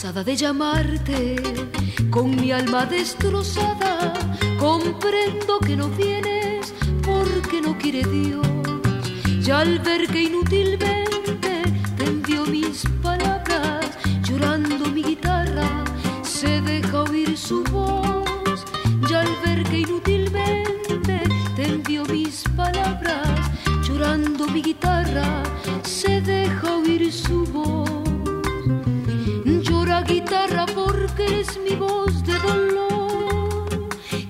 Cansada de llamarte, con mi alma destrozada, comprendo que no vienes porque no quiere Dios. Ya al ver que inútilmente te envío mis palabras, llorando mi guitarra, se deja oír su voz. Ya al ver que inútilmente te envío mis palabras, llorando mi guitarra, se deja oír su voz guitarra porque eres mi voz de dolor.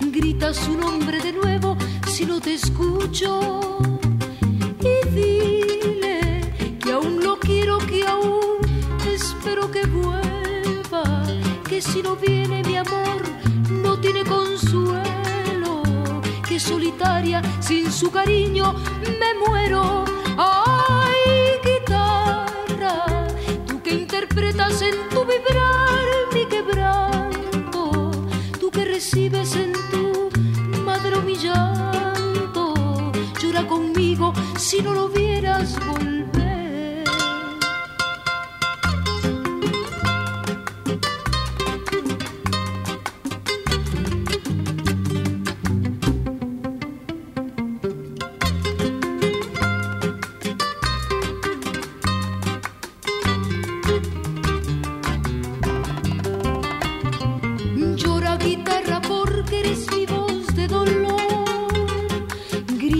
Grita su nombre de nuevo si no te escucho. Y dile que aún lo quiero, que aún espero que vuelva. Que si no viene mi amor no tiene consuelo. Que solitaria sin su cariño me muero recibes en tu madre mi. Llora conmigo si no lo vieras volver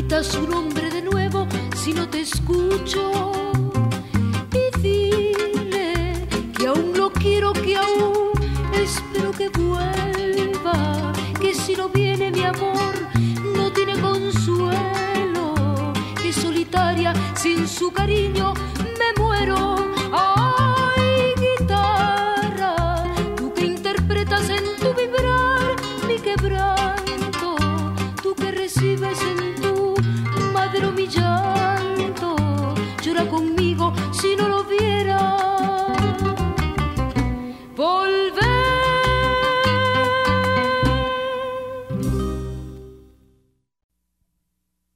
grita su nombre de nuevo si no te escucho. Y dile que aún lo quiero, que aún espero que vuelva, que si no viene mi amor no tiene consuelo, que solitaria sin su cariño